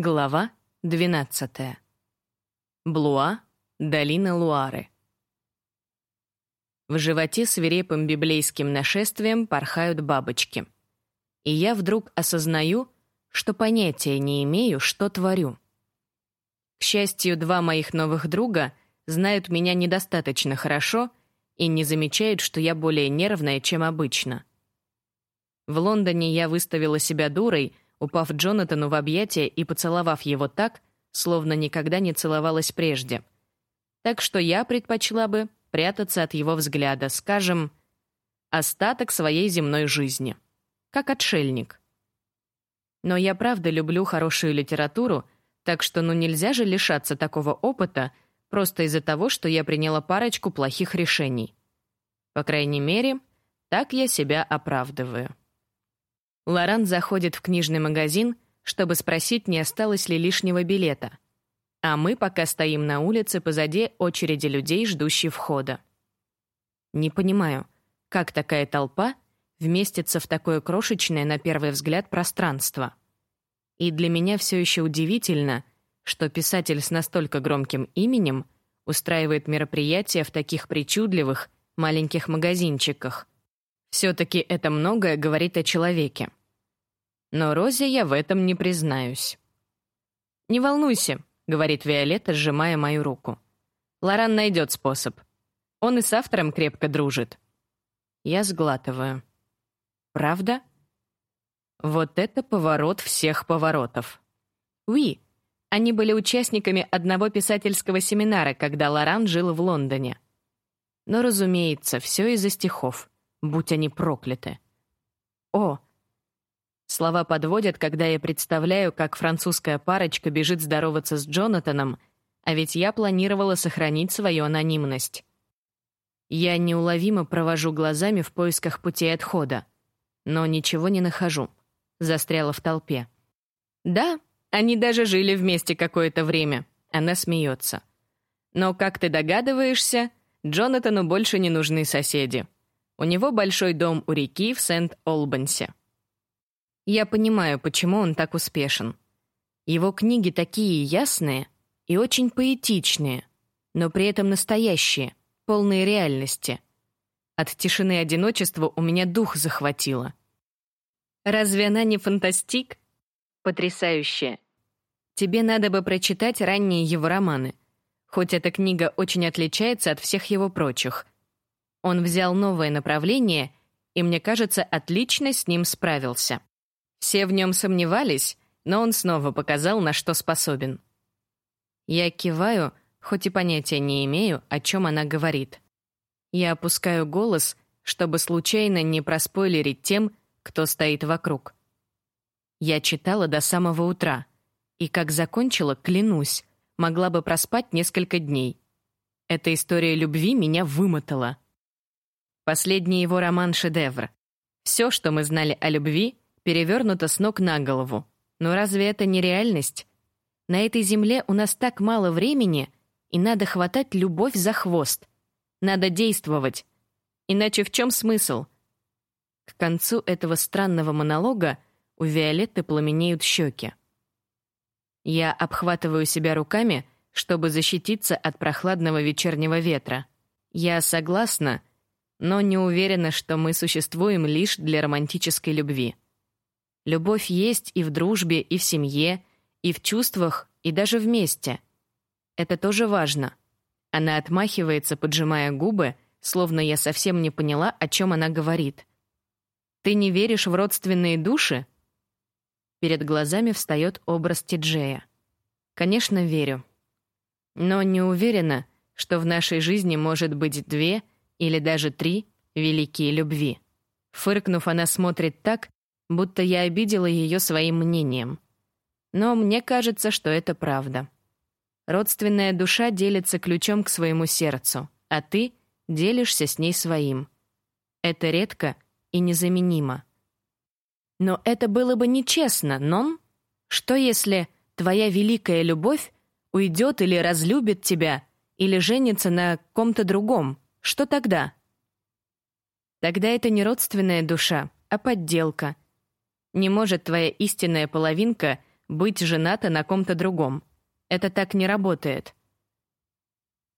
Глава 12. Блуа, долина Луары. В животе свирепым библейским нашествием порхают бабочки. И я вдруг осознаю, что понятия не имею, что творю. К счастью, два моих новых друга знают меня недостаточно хорошо и не замечают, что я более нервная, чем обычно. В Лондоне я выставила себя дурой — упав Джонатану в объятия и поцеловав его так, словно никогда не целовалась прежде. Так что я предпочла бы прятаться от его взгляда, скажем, остаток своей земной жизни. Как отшельник. Но я правда люблю хорошую литературу, так что ну нельзя же лишаться такого опыта просто из-за того, что я приняла парочку плохих решений. По крайней мере, так я себя оправдываю. Лоран заходит в книжный магазин, чтобы спросить, не осталось ли лишнего билета. А мы пока стоим на улице позади очереди людей, ждущих входа. Не понимаю, как такая толпа вместится в такое крошечное, на первый взгляд, пространство. И для меня все еще удивительно, что писатель с настолько громким именем устраивает мероприятия в таких причудливых, маленьких магазинчиках. Все-таки это многое говорит о человеке. Но Розе я в этом не признаюсь. «Не волнуйся», — говорит Виолетта, сжимая мою руку. «Лоран найдет способ. Он и с автором крепко дружит». Я сглатываю. «Правда?» Вот это поворот всех поворотов. Уи, они были участниками одного писательского семинара, когда Лоран жил в Лондоне. Но, разумеется, все из-за стихов, будь они прокляты. О, Слова подводят, когда я представляю, как французская парочка бежит здороваться с Джонатаном, а ведь я планировала сохранить свою анонимность. Я неуловимо провожу глазами в поисках путей отхода, но ничего не нахожу. Застряла в толпе. Да, они даже жили вместе какое-то время. Она смеется. Но, как ты догадываешься, Джонатану больше не нужны соседи. У него большой дом у реки в Сент-Олбансе. Я понимаю, почему он так успешен. Его книги такие ясные и очень поэтичные, но при этом настоящие, полные реальности. От тишины одиночества у меня дух захватило. Разве она не фантастик? Потрясающая. Тебе надо бы прочитать ранние его романы, хоть эта книга очень отличается от всех его прочих. Он взял новое направление, и мне кажется, отлично с ним справился. Все в нем сомневались, но он снова показал, на что способен. Я киваю, хоть и понятия не имею, о чем она говорит. Я опускаю голос, чтобы случайно не проспойлерить тем, кто стоит вокруг. Я читала до самого утра, и как закончила, клянусь, могла бы проспать несколько дней. Эта история любви меня вымотала. Последний его роман — шедевр. Все, что мы знали о любви, перевернута с ног на голову. Но разве это не реальность? На этой земле у нас так мало времени, и надо хватать любовь за хвост. Надо действовать. Иначе в чем смысл? К концу этого странного монолога у Виолетты пламенеют щеки. Я обхватываю себя руками, чтобы защититься от прохладного вечернего ветра. Я согласна, но не уверена, что мы существуем лишь для романтической любви. Любовь есть и в дружбе, и в семье, и в чувствах, и даже вместе. Это тоже важно. Она отмахивается, поджимая губы, словно я совсем не поняла, о чем она говорит. Ты не веришь в родственные души? Перед глазами встает образ Тиджея. Конечно, верю. Но не уверена, что в нашей жизни может быть две или даже три великие любви. Фыркнув, она смотрит так, будто я обидела ее своим мнением. Но мне кажется, что это правда. Родственная душа делится ключом к своему сердцу, а ты делишься с ней своим. Это редко и незаменимо. Но это было бы нечестно, но Что если твоя великая любовь уйдет или разлюбит тебя, или женится на ком-то другом? Что тогда? Тогда это не родственная душа, а подделка — не может твоя истинная половинка быть жената на ком-то другом. Это так не работает.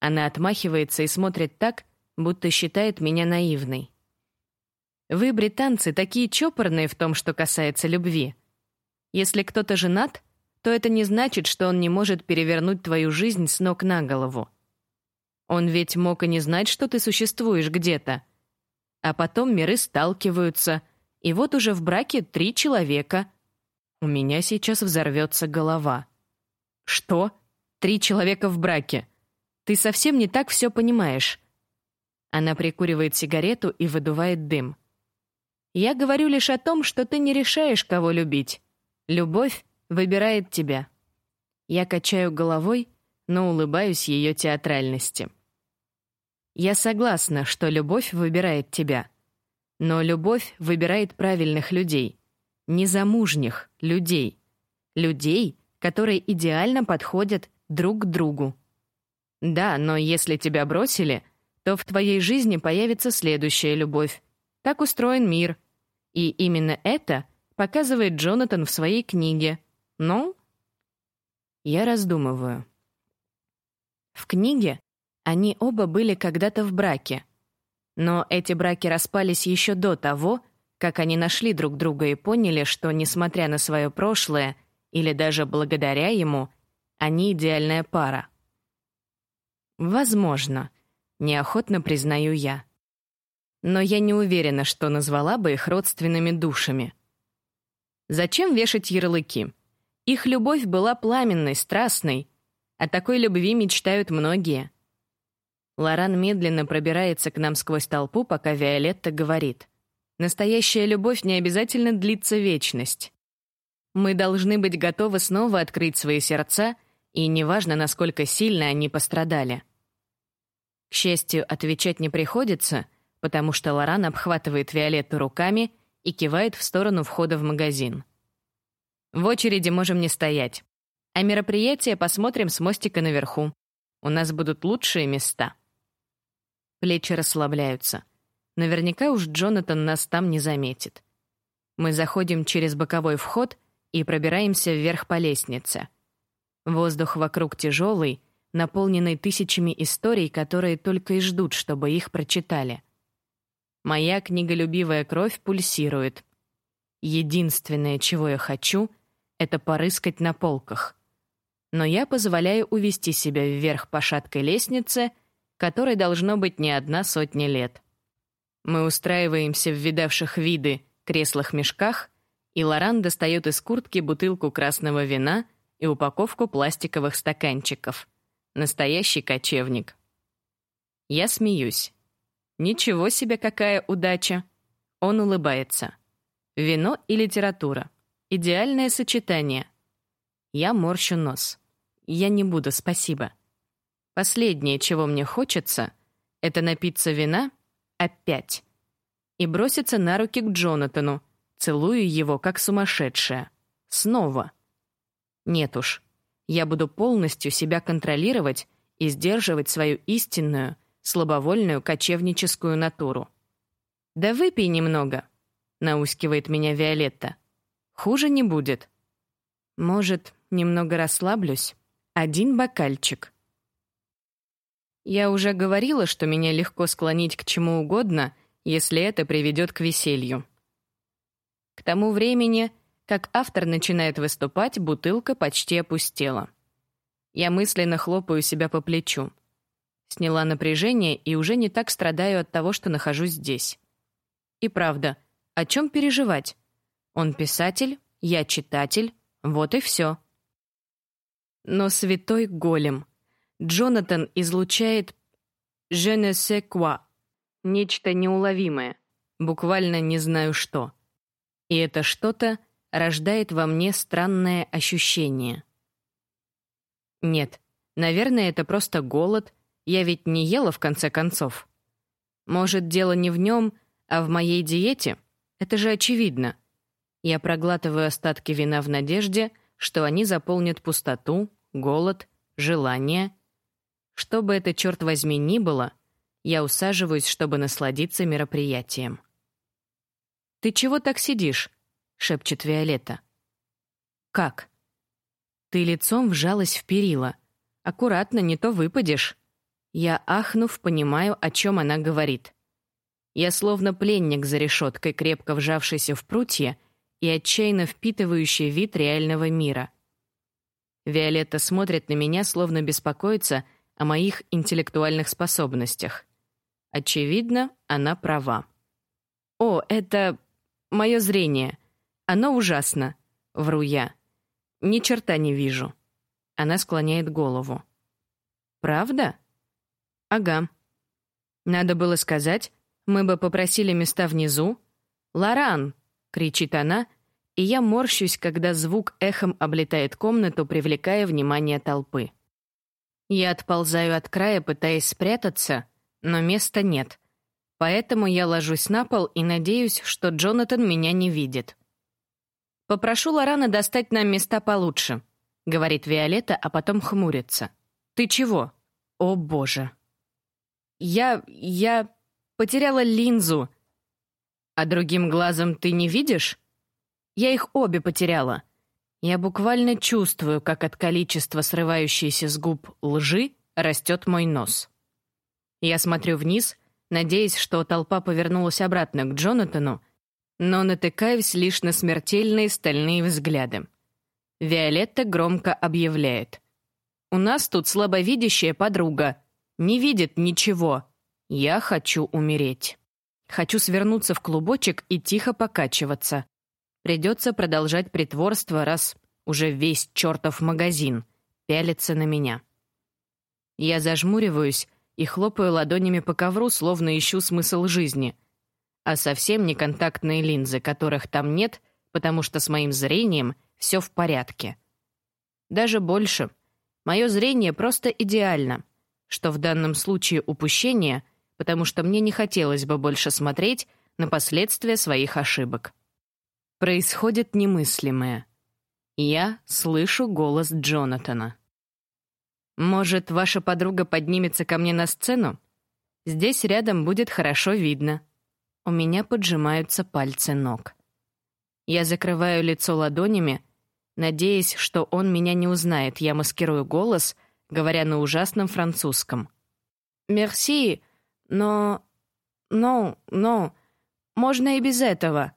Она отмахивается и смотрит так, будто считает меня наивной. Вы, британцы, такие чопорные в том, что касается любви. Если кто-то женат, то это не значит, что он не может перевернуть твою жизнь с ног на голову. Он ведь мог и не знать, что ты существуешь где-то. А потом миры сталкиваются, и вот уже в браке три человека. У меня сейчас взорвется голова. Что? Три человека в браке? Ты совсем не так все понимаешь. Она прикуривает сигарету и выдувает дым. Я говорю лишь о том, что ты не решаешь, кого любить. Любовь выбирает тебя. Я качаю головой, но улыбаюсь ее театральности. Я согласна, что любовь выбирает тебя. Но любовь выбирает правильных людей, незамужних людей, людей, которые идеально подходят друг к другу. Да, но если тебя бросили, то в твоей жизни появится следующая любовь. Так устроен мир. И именно это показывает Джонатан в своей книге. Ну, я раздумываю. В книге они оба были когда-то в браке. Но эти браки распались еще до того, как они нашли друг друга и поняли, что, несмотря на свое прошлое, или даже благодаря ему, они идеальная пара. Возможно, неохотно признаю я. Но я не уверена, что назвала бы их родственными душами. Зачем вешать ярлыки? Их любовь была пламенной, страстной. О такой любви мечтают многие. Лоран медленно пробирается к нам сквозь толпу, пока Виолетта говорит. Настоящая любовь не обязательно длится вечность. Мы должны быть готовы снова открыть свои сердца, и неважно, насколько сильно они пострадали. К счастью, отвечать не приходится, потому что Лоран обхватывает Виолетту руками и кивает в сторону входа в магазин. В очереди можем не стоять. А мероприятие посмотрим с мостика наверху. У нас будут лучшие места. Плечи расслабляются. Наверняка уж Джонатан нас там не заметит. Мы заходим через боковой вход и пробираемся вверх по лестнице. Воздух вокруг тяжелый, наполненный тысячами историй, которые только и ждут, чтобы их прочитали. Моя книголюбивая кровь пульсирует. Единственное, чего я хочу, это порыскать на полках. Но я позволяю увести себя вверх по шаткой лестнице, которой должно быть не одна сотня лет. Мы устраиваемся в видавших виды креслах-мешках, и Лоран достает из куртки бутылку красного вина и упаковку пластиковых стаканчиков. Настоящий кочевник. Я смеюсь. Ничего себе, какая удача. Он улыбается. Вино и литература. Идеальное сочетание. Я морщу нос. Я не буду, спасибо. Последнее, чего мне хочется, это напиться вина опять и броситься на руки к Джонатану, целую его как сумасшедшая. Снова. Нет уж. Я буду полностью себя контролировать и сдерживать свою истинную, слабовольную кочевническую натуру. «Да выпей немного», — наускивает меня Виолетта. «Хуже не будет». «Может, немного расслаблюсь? Один бокальчик». Я уже говорила, что меня легко склонить к чему угодно, если это приведет к веселью. К тому времени, как автор начинает выступать, бутылка почти опустела. Я мысленно хлопаю себя по плечу. Сняла напряжение и уже не так страдаю от того, что нахожусь здесь. И правда, о чем переживать? Он писатель, я читатель, вот и все. Но святой голем. Джонатан излучает «je ne sais quoi» — нечто неуловимое, буквально не знаю что. И это что-то рождает во мне странное ощущение. Нет, наверное, это просто голод — я ведь не ела в конце концов. Может, дело не в нем, а в моей диете? Это же очевидно. Я проглатываю остатки вина в надежде, что они заполнят пустоту, голод, желание. Что бы это, черт возьми, ни было, я усаживаюсь, чтобы насладиться мероприятием. «Ты чего так сидишь?» — шепчет Виолетта. «Как? Ты лицом вжалась в перила. Аккуратно, не то выпадешь. Я, ахнув, понимаю, о чем она говорит. Я словно пленник за решеткой, крепко вжавшийся в прутья и отчаянно впитывающий вид реального мира. Виолетта смотрит на меня, словно беспокоится о моих интеллектуальных способностях. Очевидно, она права. «О, это... мое зрение. Оно ужасно», — вру я. «Ни черта не вижу». Она склоняет голову. «Правда?» «Ага». Надо было сказать, мы бы попросили места внизу. «Лоран!» — кричит она, и я морщусь, когда звук эхом облетает комнату, привлекая внимание толпы. Я отползаю от края, пытаясь спрятаться, но места нет. Поэтому я ложусь на пол и надеюсь, что Джонатан меня не видит. «Попрошу Лорана достать нам места получше», — говорит Виолетта, а потом хмурится. «Ты чего?» «О, боже!» «Я... я потеряла линзу». «А другим глазом ты не видишь?» «Я их обе потеряла». Я буквально чувствую, как от количества срывающейся с губ лжи растет мой нос. Я смотрю вниз, надеясь, что толпа повернулась обратно к Джонатану, но натыкаюсь лишь на смертельные стальные взгляды. Виолетта громко объявляет. «У нас тут слабовидящая подруга. Не видит ничего. Я хочу умереть. Хочу свернуться в клубочек и тихо покачиваться. Придется продолжать притворство, раз уже весь чертов магазин пялится на меня. Я зажмуриваюсь и хлопаю ладонями по ковру, словно ищу смысл жизни. А совсем не контактные линзы, которых там нет, потому что с моим зрением все в порядке. Даже больше. Мое зрение просто идеально, что в данном случае упущение, потому что мне не хотелось бы больше смотреть на последствия своих ошибок. Происходит немыслимое. Я слышу голос Джонатана. Может, ваша подруга поднимется ко мне на сцену? Здесь рядом будет хорошо видно. У меня поджимаются пальцы ног. Я закрываю лицо ладонями, надеясь, что он меня не узнает. Я маскирую голос, говоря на ужасном французском. «Мерси, но... но... но... можно и без этого».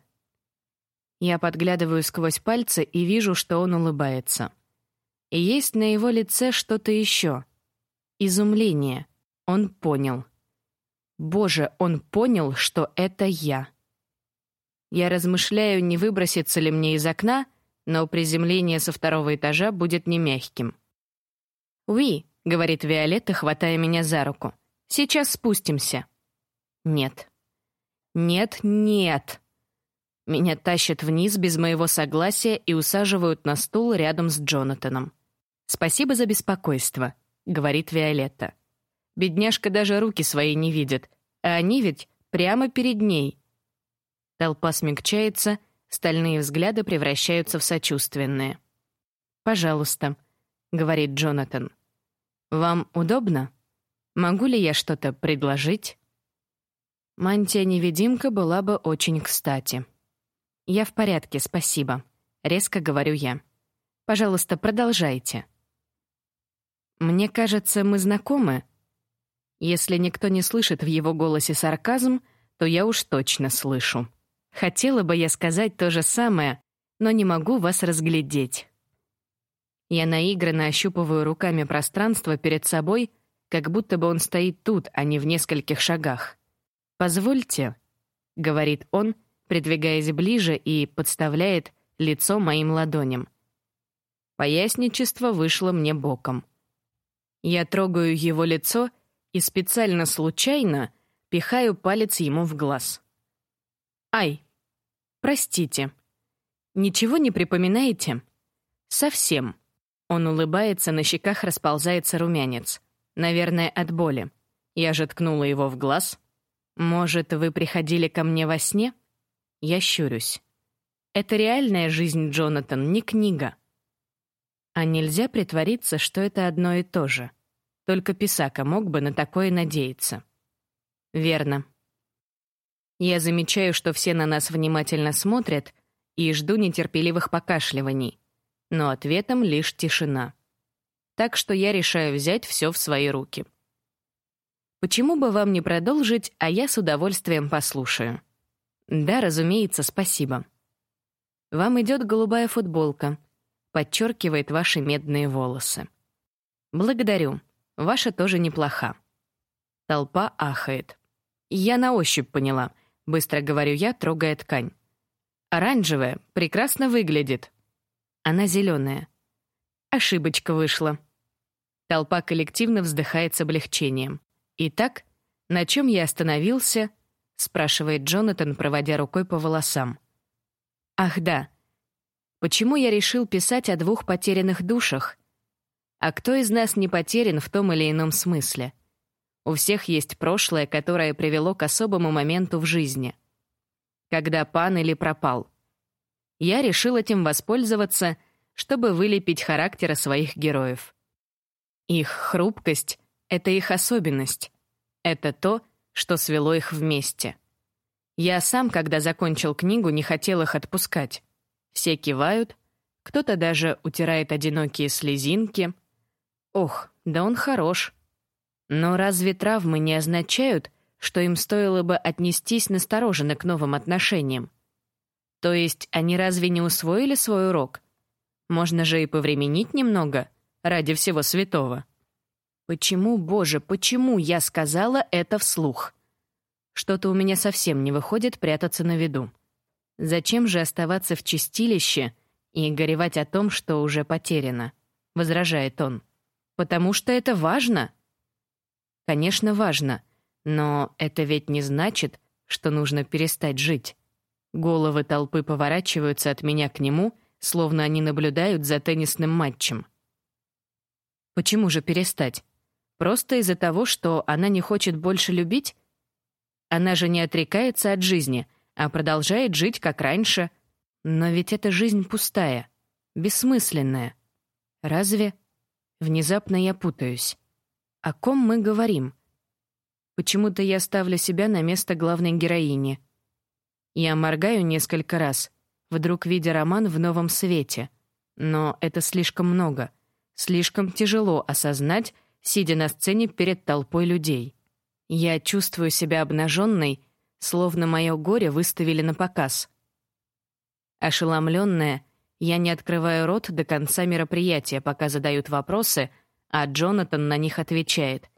Я подглядываю сквозь пальцы и вижу, что он улыбается. И есть на его лице что-то еще. Изумление. Он понял. Боже, он понял, что это я. Я размышляю, не выброситься ли мне из окна, но приземление со второго этажа будет не мягким. «Уи», — говорит Виолетта, хватая меня за руку. «Сейчас спустимся». «Нет». «Нет, нет». Меня тащат вниз без моего согласия и усаживают на стул рядом с Джонатаном. «Спасибо за беспокойство», — говорит Виолетта. Бедняжка даже руки свои не видит, а они ведь прямо перед ней. Толпа смягчается, стальные взгляды превращаются в сочувственные. «Пожалуйста», — говорит Джонатан. «Вам удобно? Могу ли я что-то предложить?» Мантия-невидимка была бы очень кстати. «Я в порядке, спасибо», — резко говорю я. «Пожалуйста, продолжайте». «Мне кажется, мы знакомы». Если никто не слышит в его голосе сарказм, то я уж точно слышу. Хотела бы я сказать то же самое, но не могу вас разглядеть. Я наигранно ощупываю руками пространство перед собой, как будто бы он стоит тут, а не в нескольких шагах. «Позвольте», — говорит он, придвигаясь ближе и подставляет лицо моим ладоням. Поясничество вышло мне боком. Я трогаю его лицо и специально случайно пихаю палец ему в глаз. «Ай, простите. Ничего не припоминаете?» «Совсем». Он улыбается, на щеках расползается румянец. Наверное, от боли. Я же ткнула его в глаз. «Может, вы приходили ко мне во сне?» Я щурюсь. «Это реальная жизнь, Джонатан, не книга». А нельзя притвориться, что это одно и то же. Только Писака мог бы на такое надеяться. Верно. Я замечаю, что все на нас внимательно смотрят, и жду нетерпеливых покашливаний. но ответом лишь тишина. Так что я решаю взять все в свои руки. Почему бы вам не продолжить, а я с удовольствием послушаю. Да, разумеется, спасибо. Вам идет голубая футболка, подчеркивает ваши медные волосы. Благодарю. Ваша тоже неплоха. Толпа ахает. Я на ощупь поняла, быстро говорю я, трогая ткань. Оранжевая прекрасно выглядит. Она зеленая. Ошибочка вышла. Толпа коллективно вздыхает с облегчением. Итак, на чем я остановился? Спрашивает Джонатан, проводя рукой по волосам. Ах, да. Почему я решил писать о двух потерянных душах? А кто из нас не потерян в том или ином смысле? У всех есть прошлое, которое привело к особому моменту в жизни. Когда пан или пропал. Я решил этим воспользоваться, чтобы вылепить характеры своих героев. Их хрупкость — это их особенность. Это то, что свело их вместе. Я сам, когда закончил книгу, не хотел их отпускать. Все кивают, кто-то даже утирает одинокие слезинки — Ох, да он хорош. Но разве травмы не означают, что им стоило бы отнестись настороженно к новым отношениям? То есть они разве не усвоили свой урок? Можно же и повременить немного ради всего святого. Почему, Боже, почему я сказала это вслух? Что-то у меня совсем не выходит прятаться на виду. Зачем же оставаться в чистилище и горевать о том, что уже потеряно? возражает он. Потому что это важно. Конечно, важно, но это ведь не значит, что нужно перестать жить. Головы толпы поворачиваются от меня к нему, словно они наблюдают за теннисным матчем. Почему же перестать? Просто из-за того, что она не хочет больше любить? Она же не отрекается от жизни, а продолжает жить как раньше. Но ведь эта жизнь пустая, бессмысленная. Разве? Внезапно я путаюсь. О ком мы говорим? Почему-то я ставлю себя на место главной героини. Я моргаю несколько раз, вдруг видя роман в новом свете. Но это слишком много. Слишком тяжело осознать, сидя на сцене перед толпой людей. Я чувствую себя обнаженной, словно мое горе выставили на показ. Ошеломленная, я не открываю рот до конца мероприятия, пока задают вопросы, а Джонатан на них отвечает.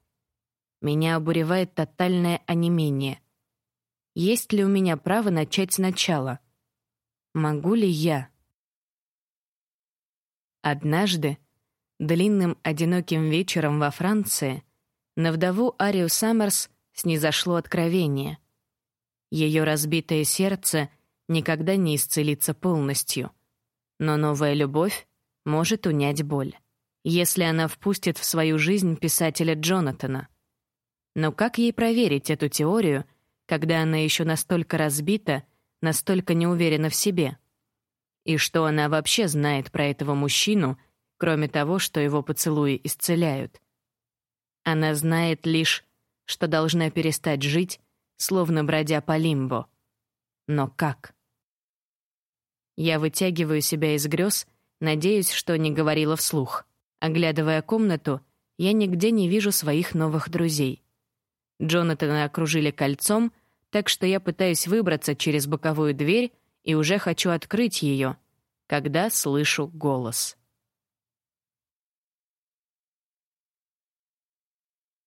Меня обуревает тотальное онемение. Есть ли у меня право начать сначала? Могу ли я? Однажды, длинным одиноким вечером во Франции, на вдову Арию Саммерс снизошло откровение. Ее разбитое сердце никогда не исцелится полностью — но новая любовь может унять боль, если она впустит в свою жизнь писателя Джонатана. Но как ей проверить эту теорию, когда она еще настолько разбита, настолько не уверена в себе? И что она вообще знает про этого мужчину, кроме того, что его поцелуи исцеляют? Она знает лишь, что должна перестать жить, словно бродя по лимбо. Но как? Я вытягиваю себя из грез, надеюсь, что не говорила вслух. Оглядывая комнату, я нигде не вижу своих новых друзей. Джонатана окружили кольцом, так что я пытаюсь выбраться через боковую дверь и уже хочу открыть ее, когда слышу голос.